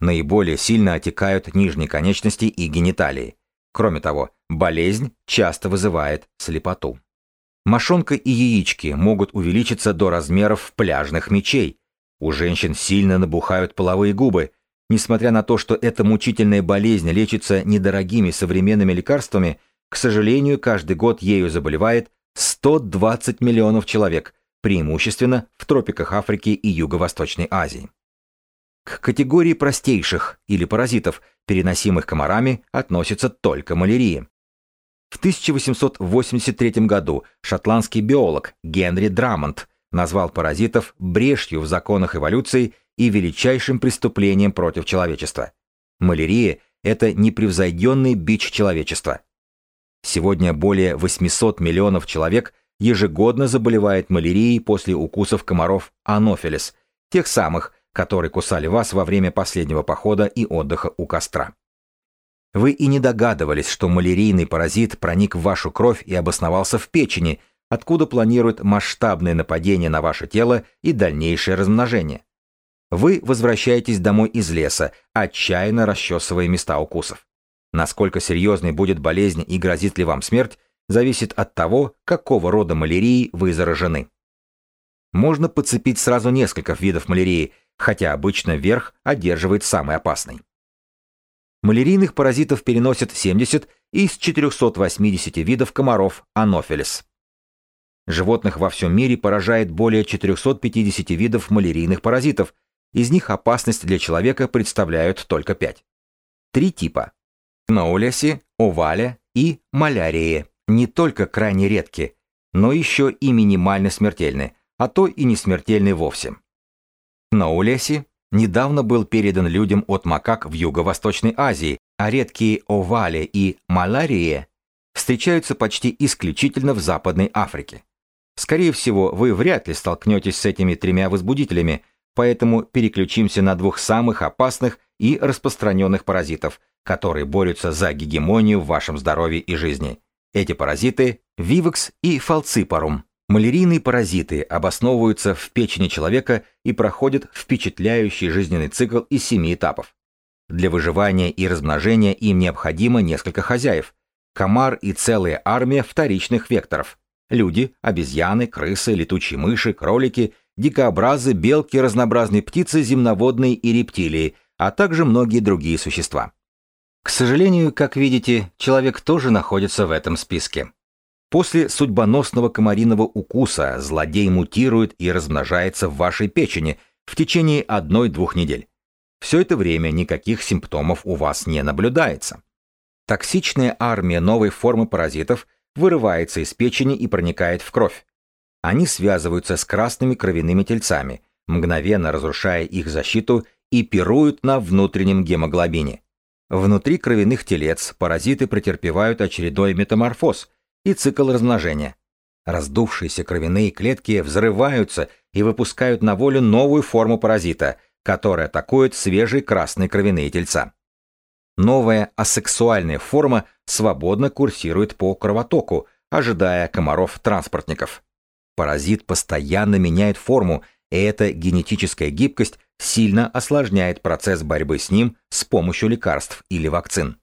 Наиболее сильно отекают нижние конечности и гениталии. Кроме того, болезнь часто вызывает слепоту. Мошонка и яички могут увеличиться до размеров пляжных мечей. У женщин сильно набухают половые губы. Несмотря на то, что эта мучительная болезнь лечится недорогими современными лекарствами, к сожалению, каждый год ею заболевает 120 миллионов человек, преимущественно в тропиках Африки и Юго-Восточной Азии. К категории простейших или паразитов, переносимых комарами, относится только малярия. В 1883 году шотландский биолог Генри Драмонт назвал паразитов брешью в законах эволюции и величайшим преступлением против человечества. Малярия – это непревзойденный бич человечества. Сегодня более 800 миллионов человек – ежегодно заболевает малярией после укусов комаров анофилис, тех самых, которые кусали вас во время последнего похода и отдыха у костра. Вы и не догадывались, что малярийный паразит проник в вашу кровь и обосновался в печени, откуда планируют масштабное нападение на ваше тело и дальнейшее размножение. Вы возвращаетесь домой из леса, отчаянно расчесывая места укусов. Насколько серьезной будет болезнь и грозит ли вам смерть, зависит от того, какого рода малярии вы заражены. Можно подцепить сразу несколько видов малярии, хотя обычно верх одерживает самый опасный. Малярийных паразитов переносят 70 из 480 видов комаров анофилис. Животных во всем мире поражает более 450 видов малярийных паразитов, из них опасность для человека представляют только 5. Три типа – Кноулеси, Овале и Малярии не только крайне редки, но еще и минимально смертельны, а то и не смертельны вовсе. Кноулеси недавно был передан людям от макак в Юго-Восточной Азии, а редкие овали и малярия встречаются почти исключительно в Западной Африке. Скорее всего, вы вряд ли столкнетесь с этими тремя возбудителями, поэтому переключимся на двух самых опасных и распространенных паразитов, которые борются за гегемонию в вашем здоровье и жизни. Эти паразиты – Vivox и Falciparum. Малярийные паразиты обосновываются в печени человека и проходят впечатляющий жизненный цикл из семи этапов. Для выживания и размножения им необходимо несколько хозяев. Комар и целая армия вторичных векторов. Люди, обезьяны, крысы, летучие мыши, кролики, дикообразы, белки, разнообразные птицы, земноводные и рептилии, а также многие другие существа. К сожалению, как видите, человек тоже находится в этом списке. После судьбоносного комариного укуса злодей мутирует и размножается в вашей печени в течение одной-двух недель. Все это время никаких симптомов у вас не наблюдается. Токсичная армия новой формы паразитов вырывается из печени и проникает в кровь. Они связываются с красными кровяными тельцами, мгновенно разрушая их защиту и пируют на внутреннем гемоглобине. Внутри кровяных телец паразиты претерпевают очередной метаморфоз – и цикл размножения. Раздувшиеся кровяные клетки взрываются и выпускают на волю новую форму паразита, которая атакует свежие красные кровяные тельца. Новая асексуальная форма свободно курсирует по кровотоку, ожидая комаров-транспортников. Паразит постоянно меняет форму, и эта генетическая гибкость сильно осложняет процесс борьбы с ним с помощью лекарств или вакцин.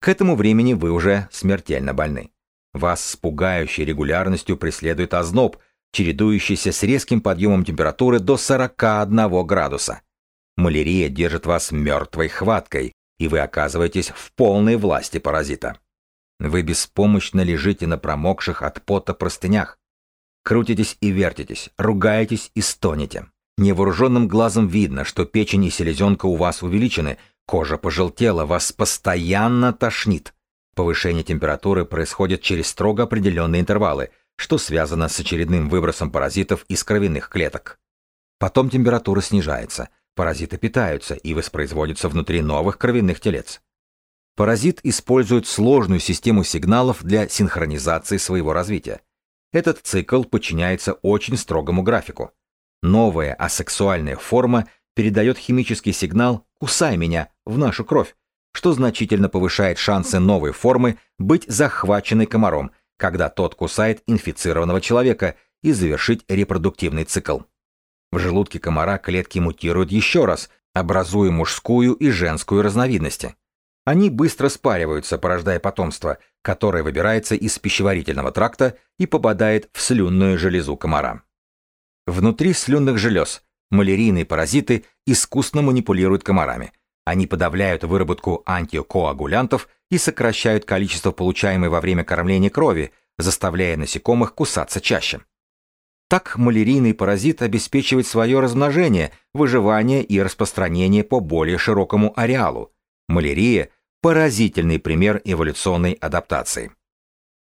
К этому времени вы уже смертельно больны. Вас с пугающей регулярностью преследует озноб, чередующийся с резким подъемом температуры до 41 градуса. Малярия держит вас мертвой хваткой, и вы оказываетесь в полной власти паразита. Вы беспомощно лежите на промокших от пота простынях. Крутитесь и вертитесь, ругаетесь и стонете. Невооруженным глазом видно, что печень и селезенка у вас увеличены, кожа пожелтела, вас постоянно тошнит. Повышение температуры происходит через строго определенные интервалы, что связано с очередным выбросом паразитов из кровяных клеток. Потом температура снижается, паразиты питаются и воспроизводятся внутри новых кровяных телец. Паразит использует сложную систему сигналов для синхронизации своего развития. Этот цикл подчиняется очень строгому графику. Новая асексуальная форма передает химический сигнал «кусай меня» в нашу кровь, что значительно повышает шансы новой формы быть захваченной комаром, когда тот кусает инфицированного человека и завершить репродуктивный цикл. В желудке комара клетки мутируют еще раз, образуя мужскую и женскую разновидности. Они быстро спариваются, порождая потомство, которое выбирается из пищеварительного тракта и попадает в слюнную железу комара. Внутри слюнных желез малярийные паразиты искусно манипулируют комарами – они подавляют выработку антикоагулянтов и сокращают количество получаемой во время кормления крови, заставляя насекомых кусаться чаще. Так малярийный паразит обеспечивает свое размножение, выживание и распространение по более широкому ареалу. Малярия – поразительный пример эволюционной адаптации.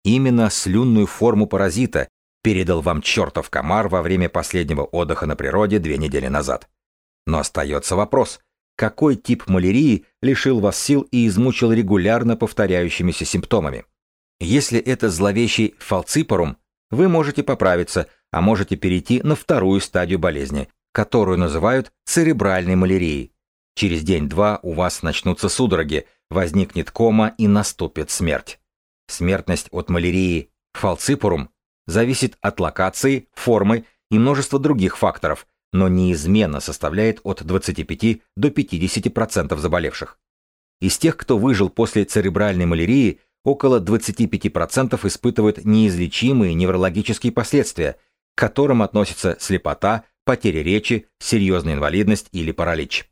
Именно слюнную форму паразита передал вам чертов комар во время последнего отдыха на природе две недели назад. Но остается вопрос – какой тип малярии лишил вас сил и измучил регулярно повторяющимися симптомами. Если это зловещий фалципорум, вы можете поправиться, а можете перейти на вторую стадию болезни, которую называют церебральной малярией. Через день-два у вас начнутся судороги, возникнет кома и наступит смерть. Смертность от малярии фалципорум зависит от локации, формы и множества других факторов, но неизменно составляет от 25 до 50% заболевших. Из тех, кто выжил после церебральной малярии, около 25% испытывают неизлечимые неврологические последствия, к которым относятся слепота, потеря речи, серьезная инвалидность или паралич.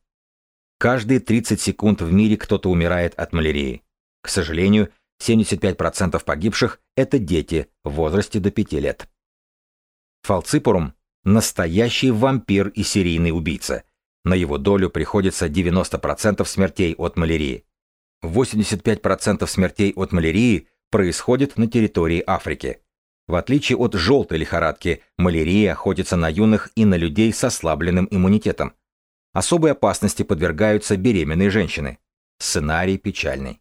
Каждые 30 секунд в мире кто-то умирает от малярии. К сожалению, 75% погибших – это дети в возрасте до 5 лет. Фалципорум – настоящий вампир и серийный убийца. На его долю приходится 90% смертей от малярии. 85% смертей от малярии происходит на территории Африки. В отличие от желтой лихорадки, малярия охотится на юных и на людей с ослабленным иммунитетом. Особой опасности подвергаются беременные женщины. Сценарий печальный.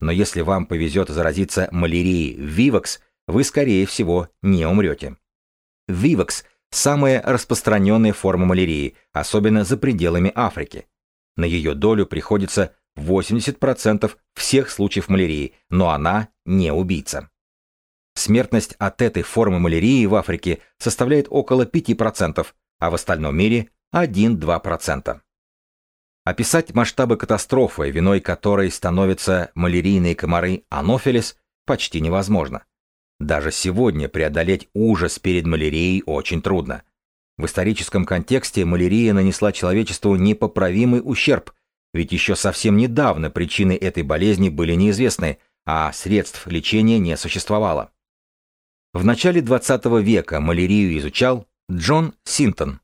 Но если вам повезет заразиться малярией Вивакс, вы, скорее всего, не умрете. Вивакс – самая распространенная форма малярии, особенно за пределами Африки. На ее долю приходится 80% всех случаев малярии, но она не убийца. Смертность от этой формы малярии в Африке составляет около 5%, а в остальном мире 1-2%. Описать масштабы катастрофы, виной которой становятся малярийные комары анофилис, почти невозможно. Даже сегодня преодолеть ужас перед малярией очень трудно. В историческом контексте малярия нанесла человечеству непоправимый ущерб, ведь еще совсем недавно причины этой болезни были неизвестны, а средств лечения не существовало. В начале 20 века малярию изучал Джон Синтон.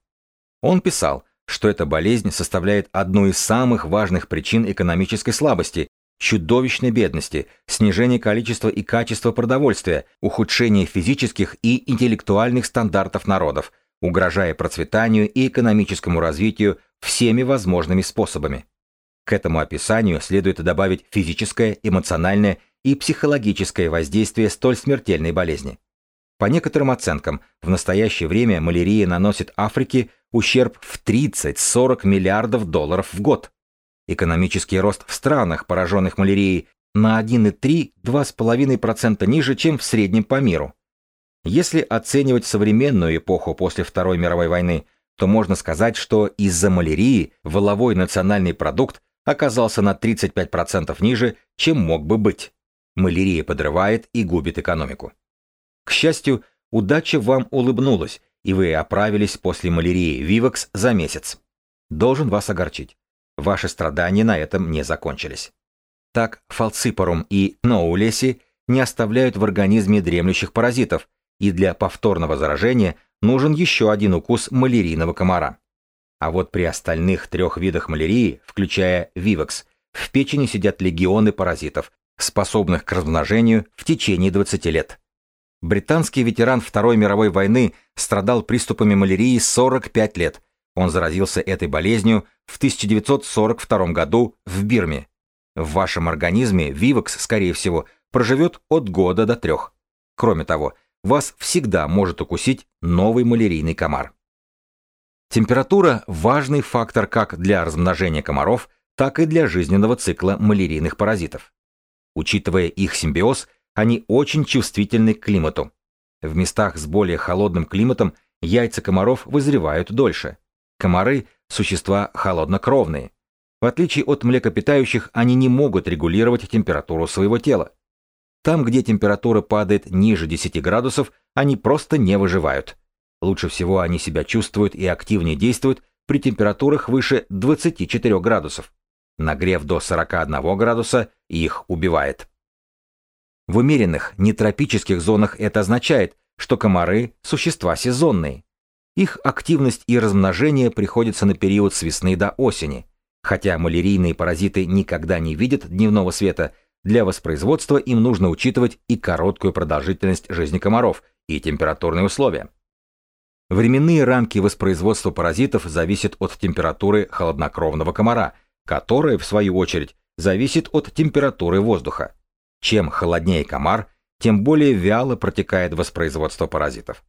Он писал, что эта болезнь составляет одну из самых важных причин экономической слабости, чудовищной бедности, снижения количества и качества продовольствия, ухудшения физических и интеллектуальных стандартов народов, угрожая процветанию и экономическому развитию всеми возможными способами. К этому описанию следует добавить физическое, эмоциональное и психологическое воздействие столь смертельной болезни. По некоторым оценкам, в настоящее время малярия наносит Африке ущерб в 30-40 миллиардов долларов в год. Экономический рост в странах, пораженных малярией, на 1,3-2,5% ниже, чем в среднем по миру. Если оценивать современную эпоху после Второй мировой войны, то можно сказать, что из-за малярии воловой национальный продукт оказался на 35% ниже, чем мог бы быть. Малярия подрывает и губит экономику. К счастью, удача вам улыбнулась, и вы оправились после малярии Вивакс за месяц. Должен вас огорчить. Ваши страдания на этом не закончились. Так, фалципорум и ноулеси не оставляют в организме дремлющих паразитов, и для повторного заражения нужен еще один укус малярийного комара. А вот при остальных трех видах малярии, включая Вивакс, в печени сидят легионы паразитов, способных к размножению в течение 20 лет. Британский ветеран Второй мировой войны страдал приступами малярии 45 лет. Он заразился этой болезнью в 1942 году в Бирме. В вашем организме Вивакс, скорее всего, проживет от года до трех. Кроме того, вас всегда может укусить новый малярийный комар. Температура – важный фактор как для размножения комаров, так и для жизненного цикла малярийных паразитов. Учитывая их симбиоз, они очень чувствительны к климату. В местах с более холодным климатом яйца комаров вызревают дольше. Комары – существа холоднокровные. В отличие от млекопитающих, они не могут регулировать температуру своего тела. Там, где температура падает ниже 10 градусов, они просто не выживают. Лучше всего они себя чувствуют и активнее действуют при температурах выше 24 градусов. Нагрев до 41 градуса их убивает. В умеренных, нетропических зонах это означает, что комары – существа сезонные. Их активность и размножение приходится на период с весны до осени. Хотя малярийные паразиты никогда не видят дневного света, для воспроизводства им нужно учитывать и короткую продолжительность жизни комаров, и температурные условия. Временные рамки воспроизводства паразитов зависят от температуры холоднокровного комара, которая, в свою очередь, зависит от температуры воздуха. Чем холоднее комар, тем более вяло протекает воспроизводство паразитов.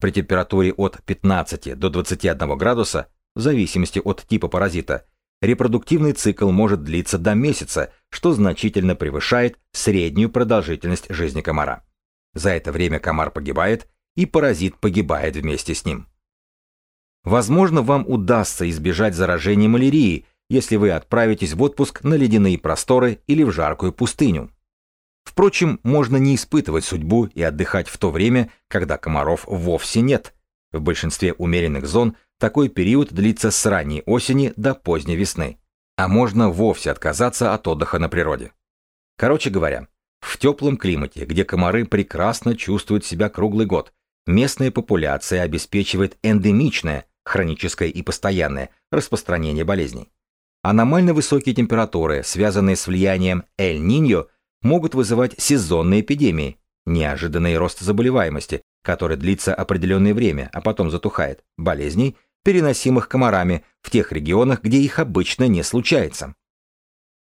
При температуре от 15 до 21 градуса, в зависимости от типа паразита, репродуктивный цикл может длиться до месяца, что значительно превышает среднюю продолжительность жизни комара. За это время комар погибает, и паразит погибает вместе с ним. Возможно, вам удастся избежать заражения малярией, если вы отправитесь в отпуск на ледяные просторы или в жаркую пустыню. Впрочем, можно не испытывать судьбу и отдыхать в то время, когда комаров вовсе нет. В большинстве умеренных зон такой период длится с ранней осени до поздней весны. А можно вовсе отказаться от отдыха на природе. Короче говоря, в теплом климате, где комары прекрасно чувствуют себя круглый год, местная популяция обеспечивает эндемичное, хроническое и постоянное распространение болезней. Аномально высокие температуры, связанные с влиянием Эль-Ниньо, могут вызывать сезонные эпидемии, неожиданный рост заболеваемости, который длится определенное время, а потом затухает, болезней, переносимых комарами в тех регионах, где их обычно не случается.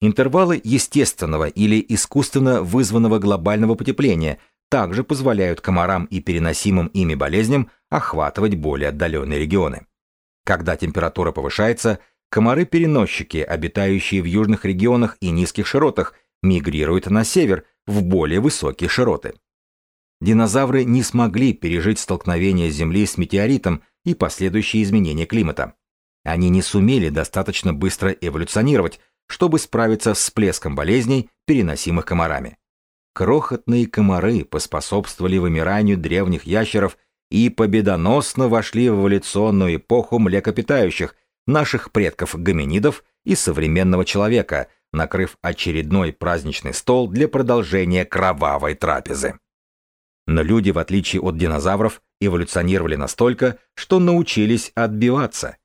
Интервалы естественного или искусственно вызванного глобального потепления также позволяют комарам и переносимым ими болезням охватывать более отдаленные регионы. Когда температура повышается, комары-переносчики, обитающие в южных регионах и низких широтах, мигрируют на север, в более высокие широты. Динозавры не смогли пережить столкновение Земли с метеоритом и последующие изменения климата. Они не сумели достаточно быстро эволюционировать, чтобы справиться с всплеском болезней, переносимых комарами. Крохотные комары поспособствовали вымиранию древних ящеров и победоносно вошли в эволюционную эпоху млекопитающих, наших предков-гоминидов и современного человека, накрыв очередной праздничный стол для продолжения кровавой трапезы. Но люди, в отличие от динозавров, эволюционировали настолько, что научились отбиваться.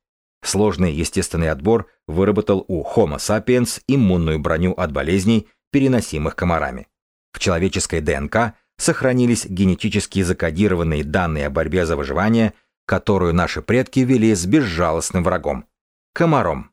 Сложный естественный отбор выработал у Homo sapiens иммунную броню от болезней, переносимых комарами. В человеческой ДНК сохранились генетически закодированные данные о борьбе за выживание, которую наши предки вели с безжалостным врагом – комаром.